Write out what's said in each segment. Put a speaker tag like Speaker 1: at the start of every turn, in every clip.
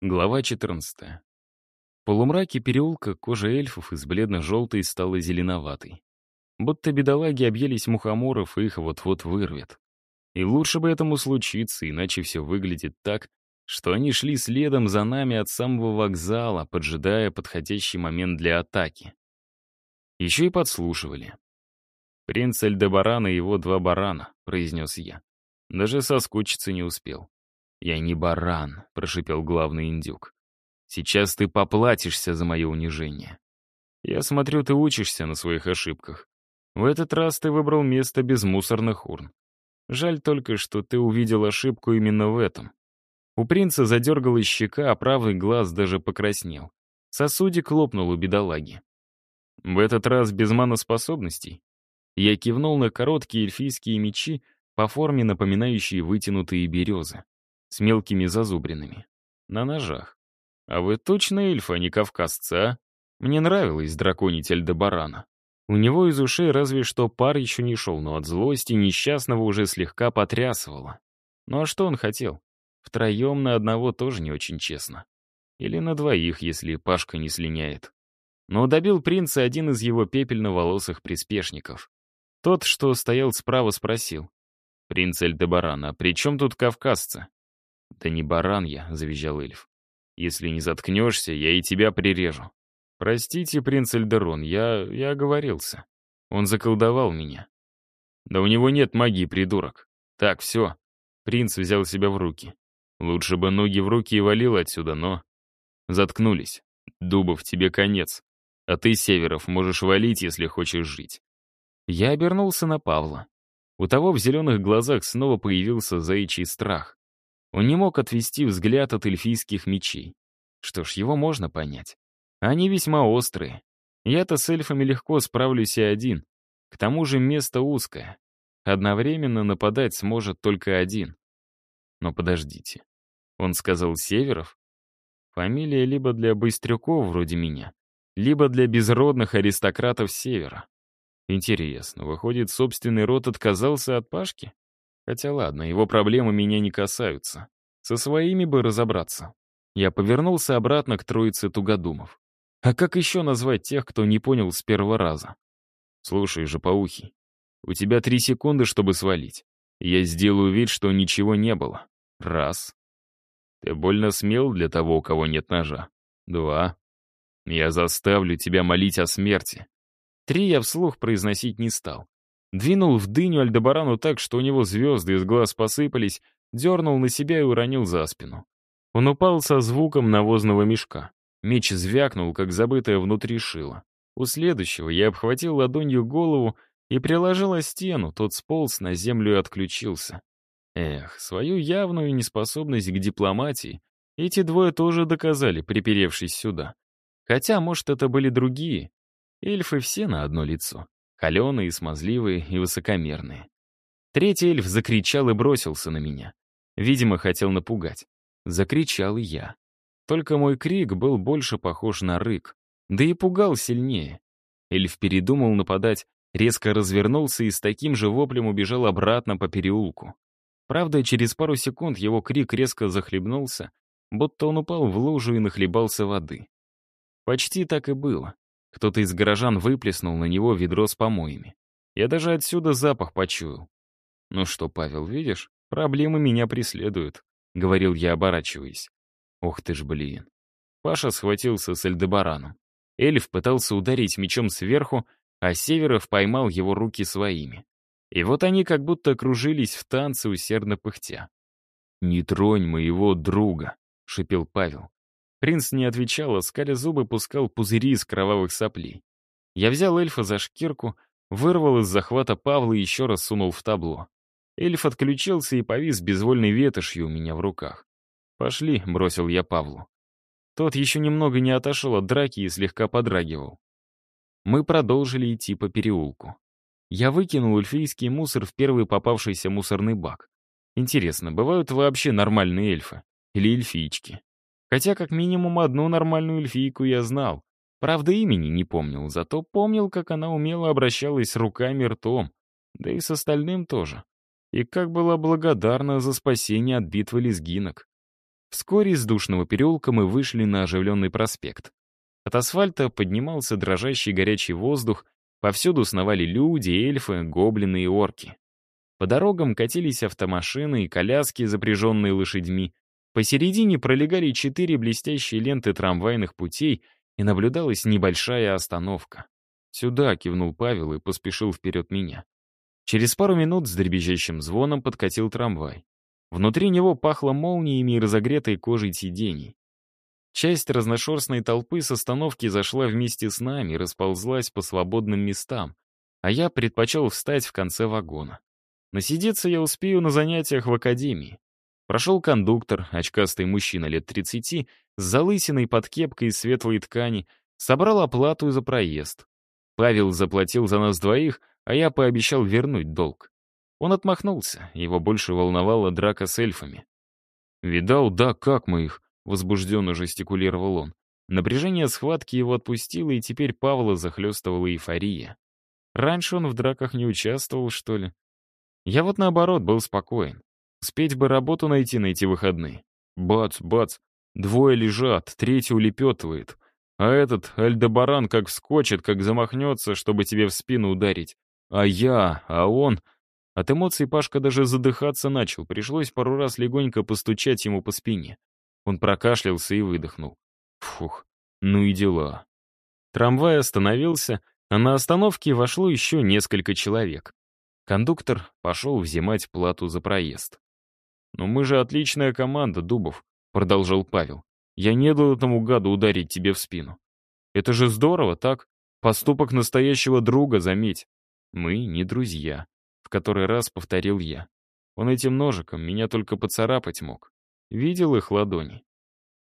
Speaker 1: Глава 14. В полумраке переулка кожа эльфов из бледно-желтой стала зеленоватой. Будто бедолаги объелись мухоморов, и их вот-вот вырвет. И лучше бы этому случиться, иначе все выглядит так, что они шли следом за нами от самого вокзала, поджидая подходящий момент для атаки. Еще и подслушивали. «Принц Эльдебаран и его два барана», — произнес я. Даже соскучиться не успел. «Я не баран», — прошипел главный индюк. «Сейчас ты поплатишься за мое унижение. Я смотрю, ты учишься на своих ошибках. В этот раз ты выбрал место без мусорных урн. Жаль только, что ты увидел ошибку именно в этом». У принца задергалась щека, а правый глаз даже покраснел. Сосудик лопнул у бедолаги. В этот раз без маноспособностей. Я кивнул на короткие эльфийские мечи, по форме напоминающие вытянутые березы с мелкими зазубринами. На ножах. А вы точно эльфы, а не кавказцы, а? Мне нравилось драконить Альдебарана. У него из ушей разве что пар еще не шел, но от злости несчастного уже слегка потрясывало. Ну а что он хотел? Втроем на одного тоже не очень честно. Или на двоих, если Пашка не слиняет. Но добил принца один из его пепельно-волосых приспешников. Тот, что стоял справа, спросил. «Принц Эльдебаран, а при чем тут кавказцы?» «Да не баран я», — завизжал эльф. «Если не заткнешься, я и тебя прирежу». «Простите, принц Эльдерон, я... я оговорился. Он заколдовал меня». «Да у него нет магии, придурок. Так, все». Принц взял себя в руки. Лучше бы ноги в руки и валил отсюда, но... Заткнулись. Дубов, тебе конец. А ты, Северов, можешь валить, если хочешь жить. Я обернулся на Павла. У того в зеленых глазах снова появился заячий страх. Он не мог отвести взгляд от эльфийских мечей. Что ж, его можно понять. Они весьма острые. Я-то с эльфами легко справлюсь и один. К тому же место узкое. Одновременно нападать сможет только один. Но подождите. Он сказал Северов? Фамилия либо для быстрюков вроде меня, либо для безродных аристократов Севера. Интересно, выходит, собственный род отказался от Пашки? Хотя ладно, его проблемы меня не касаются. Со своими бы разобраться. Я повернулся обратно к троице тугодумов. А как еще назвать тех, кто не понял с первого раза? Слушай же, паухи, у тебя три секунды, чтобы свалить. Я сделаю вид, что ничего не было. Раз. Ты больно смел для того, у кого нет ножа. Два. Я заставлю тебя молить о смерти. Три я вслух произносить не стал. Двинул в дыню Альдебарану так, что у него звезды из глаз посыпались, дернул на себя и уронил за спину. Он упал со звуком навозного мешка. Меч звякнул, как забытое внутри шило. У следующего я обхватил ладонью голову и приложил о стену, тот сполз на землю и отключился. Эх, свою явную неспособность к дипломатии эти двое тоже доказали, приперевшись сюда. Хотя, может, это были другие. Эльфы все на одно лицо. Холеные, смазливые и высокомерные. Третий эльф закричал и бросился на меня. Видимо, хотел напугать. Закричал и я. Только мой крик был больше похож на рык. Да и пугал сильнее. Эльф передумал нападать, резко развернулся и с таким же воплем убежал обратно по переулку. Правда, через пару секунд его крик резко захлебнулся, будто он упал в лужу и нахлебался воды. Почти так и было. Кто-то из горожан выплеснул на него ведро с помоями. Я даже отсюда запах почуял. «Ну что, Павел, видишь, проблемы меня преследуют», — говорил я, оборачиваясь. «Ох ты ж, блин». Паша схватился с Эльдебараном. Эльф пытался ударить мечом сверху, а Северов поймал его руки своими. И вот они как будто кружились в танце, усердно пыхтя. «Не тронь моего друга», — шипел Павел. Принц не отвечал, а скаля зубы пускал пузыри из кровавых соплей. Я взял эльфа за шкирку, вырвал из захвата Павла и еще раз сунул в табло. Эльф отключился и повис безвольной ветошью у меня в руках. «Пошли», — бросил я Павлу. Тот еще немного не отошел от драки и слегка подрагивал. Мы продолжили идти по переулку. Я выкинул эльфийский мусор в первый попавшийся мусорный бак. Интересно, бывают вообще нормальные эльфы? Или эльфийчки? Хотя как минимум одну нормальную эльфийку я знал. Правда, имени не помнил, зато помнил, как она умело обращалась руками ртом. Да и с остальным тоже. И как была благодарна за спасение от битвы лезгинок. Вскоре из душного переулка мы вышли на оживленный проспект. От асфальта поднимался дрожащий горячий воздух, повсюду сновали люди, эльфы, гоблины и орки. По дорогам катились автомашины и коляски, запряженные лошадьми. Посередине пролегали четыре блестящие ленты трамвайных путей, и наблюдалась небольшая остановка. «Сюда», — кивнул Павел и поспешил вперед меня. Через пару минут с дребезжащим звоном подкатил трамвай. Внутри него пахло молниями и разогретой кожей сидений. Часть разношерстной толпы с остановки зашла вместе с нами и расползлась по свободным местам, а я предпочел встать в конце вагона. Насидеться я успею на занятиях в академии. Прошел кондуктор, очкастый мужчина лет 30, с залысиной под кепкой из светлой ткани, собрал оплату за проезд. Павел заплатил за нас двоих, а я пообещал вернуть долг. Он отмахнулся, его больше волновала драка с эльфами. «Видал, да, как мы их?» — возбужденно жестикулировал он. Напряжение схватки его отпустило, и теперь Павла захлестывала эйфория. Раньше он в драках не участвовал, что ли? Я вот наоборот был спокоен. Успеть бы работу найти на эти выходные. Бац, бац, двое лежат, третий улепетывает. А этот Альдебаран как вскочит, как замахнется, чтобы тебе в спину ударить. А я, а он... От эмоций Пашка даже задыхаться начал, пришлось пару раз легонько постучать ему по спине. Он прокашлялся и выдохнул. Фух, ну и дела. Трамвай остановился, а на остановке вошло еще несколько человек. Кондуктор пошел взимать плату за проезд. «Но мы же отличная команда, Дубов», — продолжал Павел. «Я не дал этому гаду ударить тебе в спину. Это же здорово, так? Поступок настоящего друга, заметь. Мы не друзья в который раз повторил я. Он этим ножиком меня только поцарапать мог. Видел их ладони.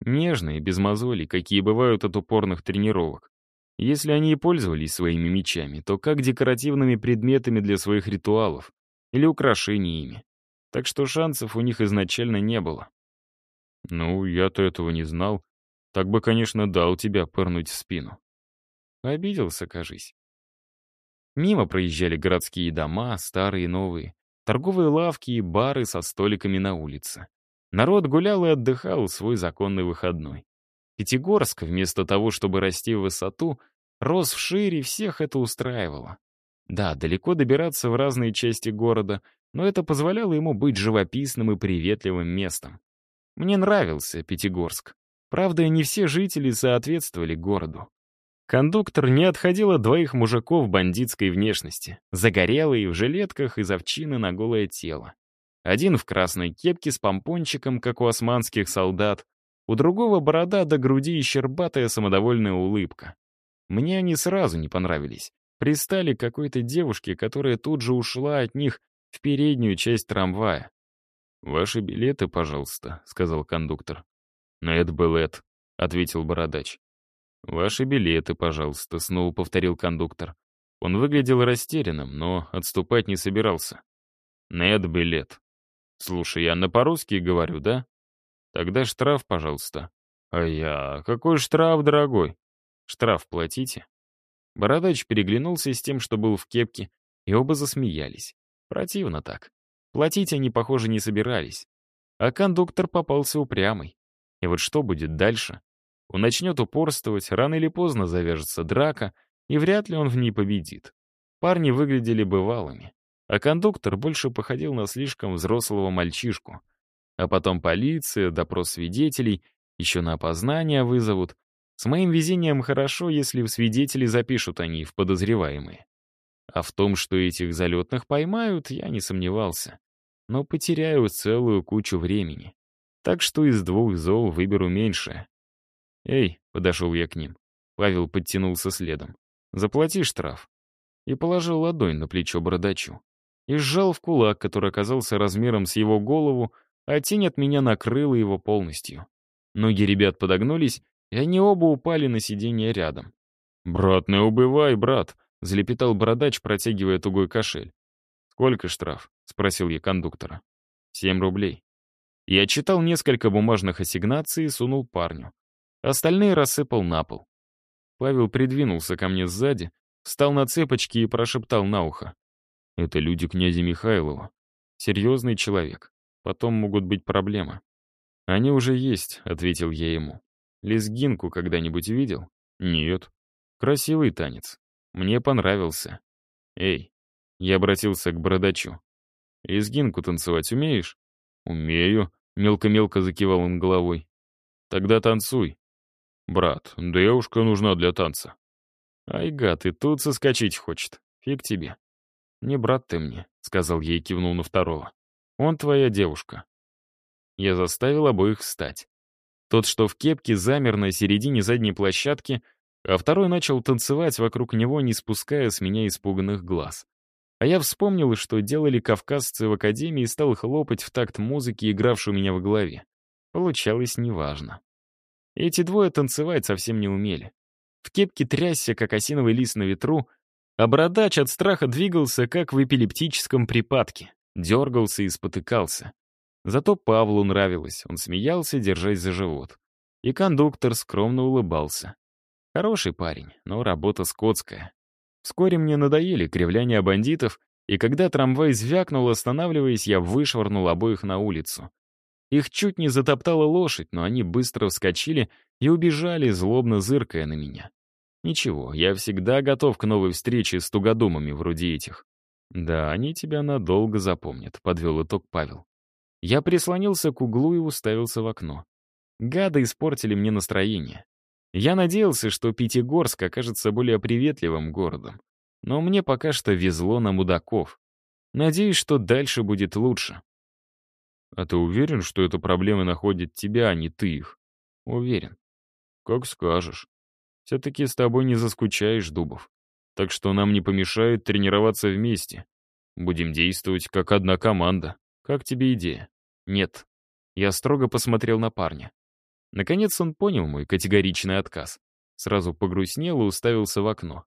Speaker 1: Нежные, без мозолей, какие бывают от упорных тренировок. Если они и пользовались своими мечами, то как декоративными предметами для своих ритуалов или украшениями. Так что шансов у них изначально не было. Ну, я-то этого не знал. Так бы, конечно, дал тебя пырнуть в спину. Обиделся, кажись. Мимо проезжали городские дома, старые и новые, торговые лавки и бары со столиками на улице. Народ гулял и отдыхал свой законный выходной. Пятигорск, вместо того, чтобы расти в высоту, рос вшире, всех это устраивало. Да, далеко добираться в разные части города, но это позволяло ему быть живописным и приветливым местом. Мне нравился Пятигорск. Правда, не все жители соответствовали городу. Кондуктор не отходил от двоих мужиков бандитской внешности, загорелые, в жилетках из овчины на голое тело. Один в красной кепке с помпончиком, как у османских солдат, у другого борода до груди и щербатая самодовольная улыбка. Мне они сразу не понравились. Пристали какой-то девушке, которая тут же ушла от них в переднюю часть трамвая. «Ваши билеты, пожалуйста», — сказал кондуктор. «На это билет», — ответил бородач. «Ваши билеты, пожалуйста», — снова повторил кондуктор. Он выглядел растерянным, но отступать не собирался. «Нет, билет». «Слушай, я на по-русски говорю, да?» «Тогда штраф, пожалуйста». «А я... Какой штраф, дорогой?» «Штраф платите?» Бородач переглянулся с тем, что был в кепке, и оба засмеялись. Противно так. Платить они, похоже, не собирались. А кондуктор попался упрямый. И вот что будет дальше? Он начнет упорствовать, рано или поздно завяжется драка, и вряд ли он в ней победит. Парни выглядели бывалыми, а кондуктор больше походил на слишком взрослого мальчишку. А потом полиция, допрос свидетелей, еще на опознание вызовут. С моим везением хорошо, если в свидетели запишут они в подозреваемые. А в том, что этих залетных поймают, я не сомневался. Но потеряю целую кучу времени. Так что из двух зол выберу меньшее. «Эй!» — подошел я к ним. Павел подтянулся следом. «Заплати штраф». И положил ладонь на плечо бородачу. И сжал в кулак, который оказался размером с его голову, а тень от меня накрыла его полностью. Ноги ребят подогнулись, и они оба упали на сиденье рядом. «Брат, не убывай, брат!» — залепетал бородач, протягивая тугой кошель. «Сколько штраф?» — спросил я кондуктора. «Семь рублей». Я читал несколько бумажных ассигнаций и сунул парню. Остальные рассыпал на пол. Павел придвинулся ко мне сзади, встал на цепочки и прошептал на ухо. «Это люди князя Михайлова. Серьезный человек. Потом могут быть проблемы». «Они уже есть», — ответил я ему. «Лезгинку когда-нибудь видел?» «Нет». «Красивый танец. Мне понравился». «Эй», — я обратился к бородачу. «Лезгинку танцевать умеешь?» «Умею», — мелко-мелко закивал он головой. «Тогда танцуй». «Брат, девушка нужна для танца». «Ай, гад, и тут соскочить хочет. Фиг тебе». «Не брат ты мне», — сказал ей, кивнул на второго. «Он твоя девушка». Я заставил обоих встать. Тот, что в кепке, замер на середине задней площадки, а второй начал танцевать вокруг него, не спуская с меня испуганных глаз. А я вспомнил, что делали кавказцы в академии, и стал хлопать в такт музыки, игравшей у меня в голове. Получалось неважно. Эти двое танцевать совсем не умели. В кепке трясся, как осиновый лист на ветру, а бородач от страха двигался, как в эпилептическом припадке. Дергался и спотыкался. Зато Павлу нравилось, он смеялся, держась за живот. И кондуктор скромно улыбался. Хороший парень, но работа скотская. Вскоре мне надоели кривляния бандитов, и когда трамвай звякнул, останавливаясь, я вышвырнул обоих на улицу. Их чуть не затоптала лошадь, но они быстро вскочили и убежали, злобно зыркая на меня. Ничего, я всегда готов к новой встрече с тугодумами вроде этих. Да, они тебя надолго запомнят, подвел итог Павел. Я прислонился к углу и уставился в окно. Гады испортили мне настроение. Я надеялся, что Пятигорск окажется более приветливым городом. Но мне пока что везло на мудаков. Надеюсь, что дальше будет лучше. А ты уверен, что эта проблема находит тебя, а не ты их? Уверен. Как скажешь. Все-таки с тобой не заскучаешь, Дубов. Так что нам не помешает тренироваться вместе. Будем действовать как одна команда. Как тебе идея? Нет. Я строго посмотрел на парня. Наконец он понял мой категоричный отказ. Сразу погрустнел и уставился в окно.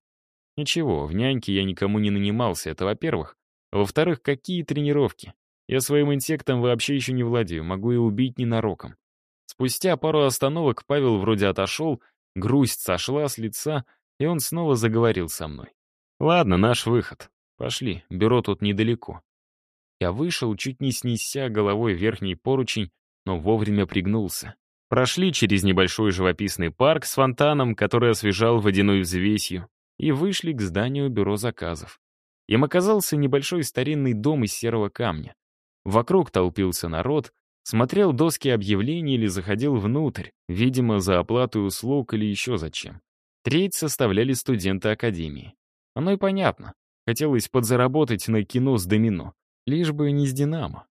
Speaker 1: Ничего, в няньке я никому не нанимался, это во-первых. во-вторых, какие тренировки? Я своим инсектом вообще еще не владею, могу и убить ненароком. Спустя пару остановок Павел вроде отошел, грусть сошла с лица, и он снова заговорил со мной. «Ладно, наш выход. Пошли, бюро тут недалеко». Я вышел, чуть не снеся головой верхний поручень, но вовремя пригнулся. Прошли через небольшой живописный парк с фонтаном, который освежал водяной взвесью, и вышли к зданию бюро заказов. Им оказался небольшой старинный дом из серого камня. Вокруг толпился народ, смотрел доски объявлений или заходил внутрь, видимо, за оплату услуг или еще зачем. Треть составляли студенты академии. Оно и понятно. Хотелось подзаработать на кино с домино. Лишь бы не с «Динамо».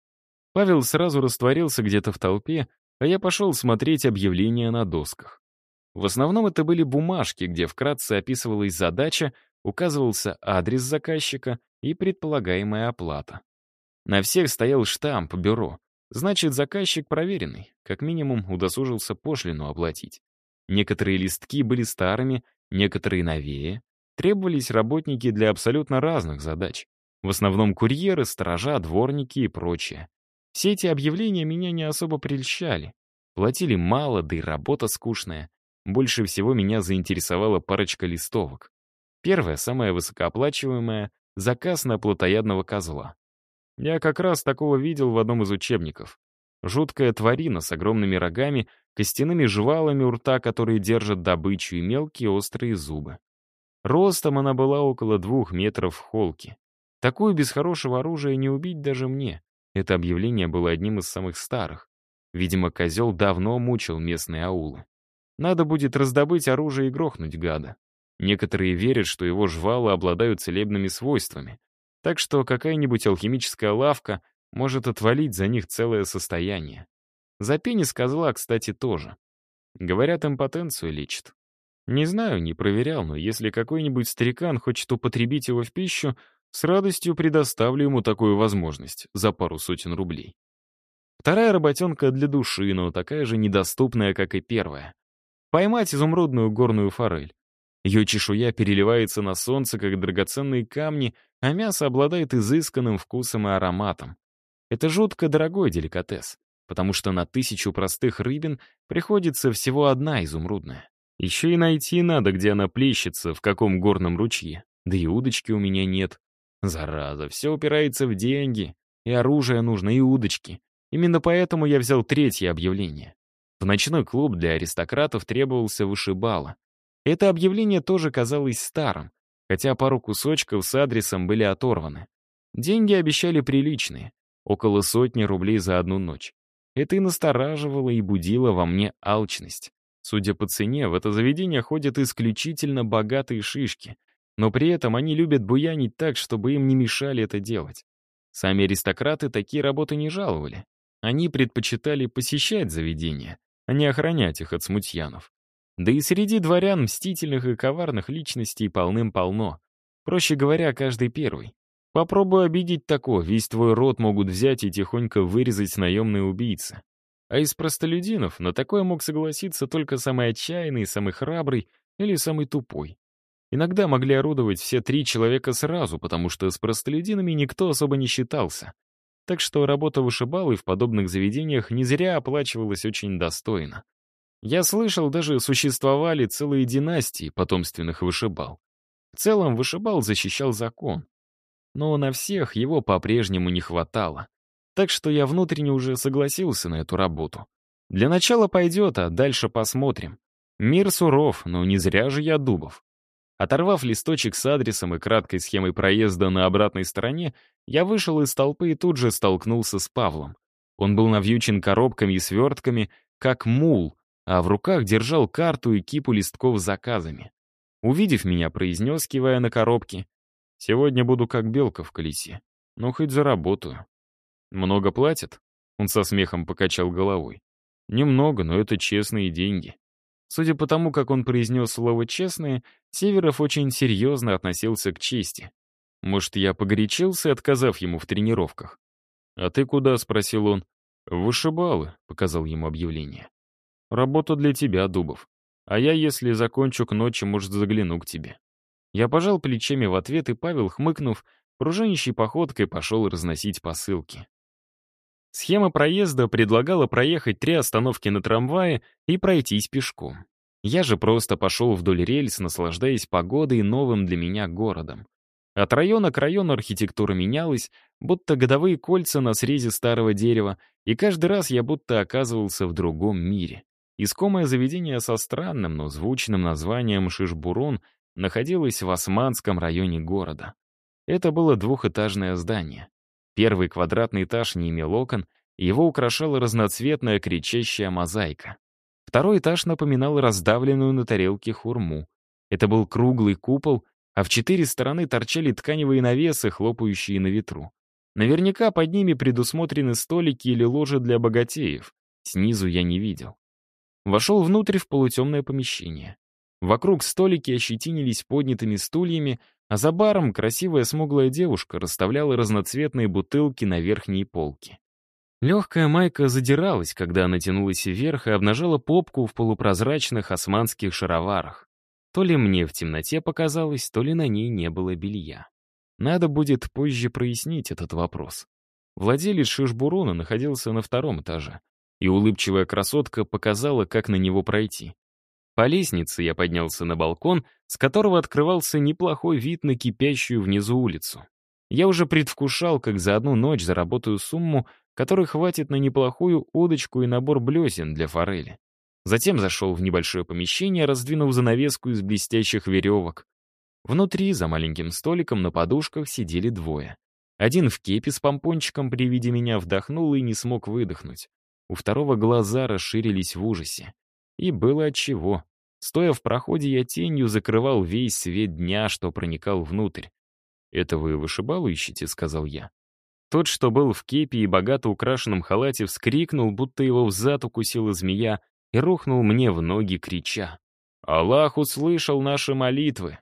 Speaker 1: Павел сразу растворился где-то в толпе, а я пошел смотреть объявления на досках. В основном это были бумажки, где вкратце описывалась задача, указывался адрес заказчика и предполагаемая оплата. На всех стоял штамп «Бюро». Значит, заказчик проверенный, как минимум удосужился пошлину оплатить. Некоторые листки были старыми, некоторые новее. Требовались работники для абсолютно разных задач. В основном курьеры, сторожа, дворники и прочее. Все эти объявления меня не особо прельщали. Платили мало, да и работа скучная. Больше всего меня заинтересовала парочка листовок. Первая, самая высокооплачиваемая — заказ на плотоядного козла. Я как раз такого видел в одном из учебников. Жуткая тварина с огромными рогами, костяными жвалами у рта, которые держат добычу, и мелкие острые зубы. Ростом она была около двух метров в холке. Такую без хорошего оружия не убить даже мне. Это объявление было одним из самых старых. Видимо, козел давно мучил местные аулы. Надо будет раздобыть оружие и грохнуть гада. Некоторые верят, что его жвалы обладают целебными свойствами. Так что какая-нибудь алхимическая лавка может отвалить за них целое состояние. За пенис козла, кстати, тоже. Говорят, импотенцию лечит. Не знаю, не проверял, но если какой-нибудь старикан хочет употребить его в пищу, с радостью предоставлю ему такую возможность за пару сотен рублей. Вторая работенка для души, но такая же недоступная, как и первая. Поймать изумрудную горную форель. Ее чешуя переливается на солнце, как драгоценные камни, а мясо обладает изысканным вкусом и ароматом. Это жутко дорогой деликатес, потому что на тысячу простых рыбин приходится всего одна изумрудная. Еще и найти надо, где она плещется, в каком горном ручье. Да и удочки у меня нет. Зараза, все упирается в деньги. И оружие нужно, и удочки. Именно поэтому я взял третье объявление. В ночной клуб для аристократов требовался вышибала. Это объявление тоже казалось старым, хотя пару кусочков с адресом были оторваны. Деньги обещали приличные, около сотни рублей за одну ночь. Это и настораживало, и будило во мне алчность. Судя по цене, в это заведение ходят исключительно богатые шишки, но при этом они любят буянить так, чтобы им не мешали это делать. Сами аристократы такие работы не жаловали. Они предпочитали посещать заведения, а не охранять их от смутьянов. Да и среди дворян мстительных и коварных личностей полным-полно. Проще говоря, каждый первый. Попробуй обидеть такого, весь твой род могут взять и тихонько вырезать наемные убийцы. А из простолюдинов на такое мог согласиться только самый отчаянный, самый храбрый или самый тупой. Иногда могли орудовать все три человека сразу, потому что с простолюдинами никто особо не считался. Так что работа вышибалы в подобных заведениях не зря оплачивалась очень достойно. Я слышал, даже существовали целые династии потомственных вышибал. В целом вышибал защищал закон. Но на всех его по-прежнему не хватало. Так что я внутренне уже согласился на эту работу. Для начала пойдет, а дальше посмотрим. Мир суров, но не зря же я Дубов. Оторвав листочек с адресом и краткой схемой проезда на обратной стороне, я вышел из толпы и тут же столкнулся с Павлом. Он был навьючен коробками и свертками, как мул, а в руках держал карту и кипу листков с заказами. Увидев меня, произнес, кивая на коробки, «Сегодня буду как белка в колесе, но хоть заработаю». «Много платят?» Он со смехом покачал головой. «Немного, но это честные деньги». Судя по тому, как он произнес слово «честные», Северов очень серьезно относился к чести. Может, я погорячился, отказав ему в тренировках? «А ты куда?» — спросил он. «Вышибалы», — показал ему объявление. «Работа для тебя, Дубов. А я, если закончу к ночи, может, загляну к тебе». Я пожал плечами в ответ, и Павел, хмыкнув, пружинищей походкой пошел разносить посылки. Схема проезда предлагала проехать три остановки на трамвае и пройтись пешком. Я же просто пошел вдоль рельс, наслаждаясь погодой и новым для меня городом. От района к району архитектура менялась, будто годовые кольца на срезе старого дерева, и каждый раз я будто оказывался в другом мире. Искомое заведение со странным, но звучным названием Шишбурон находилось в Османском районе города. Это было двухэтажное здание. Первый квадратный этаж не имел окон, его украшала разноцветная кричащая мозаика. Второй этаж напоминал раздавленную на тарелке хурму. Это был круглый купол, а в четыре стороны торчали тканевые навесы, хлопающие на ветру. Наверняка под ними предусмотрены столики или ложи для богатеев. Снизу я не видел. Вошел внутрь в полутемное помещение. Вокруг столики ощетинились поднятыми стульями, а за баром красивая смуглая девушка расставляла разноцветные бутылки на верхней полке. Легкая майка задиралась, когда она тянулась вверх и обнажала попку в полупрозрачных османских шароварах. То ли мне в темноте показалось, то ли на ней не было белья. Надо будет позже прояснить этот вопрос. Владелец Шишбурона находился на втором этаже, и улыбчивая красотка показала, как на него пройти. По лестнице я поднялся на балкон, с которого открывался неплохой вид на кипящую внизу улицу. Я уже предвкушал, как за одну ночь заработаю сумму, которой хватит на неплохую удочку и набор блесен для форели. Затем зашел в небольшое помещение, раздвинув занавеску из блестящих веревок. Внутри, за маленьким столиком, на подушках сидели двое. Один в кепе с помпончиком при виде меня вдохнул и не смог выдохнуть. У второго глаза расширились в ужасе. И было отчего. Стоя в проходе, я тенью закрывал весь свет дня, что проникал внутрь. «Это вы вышибалу ищете?» — сказал я. Тот, что был в кепе и богато украшенном халате, вскрикнул, будто его взад укусила змея, и рухнул мне в ноги, крича. «Аллах услышал наши молитвы!»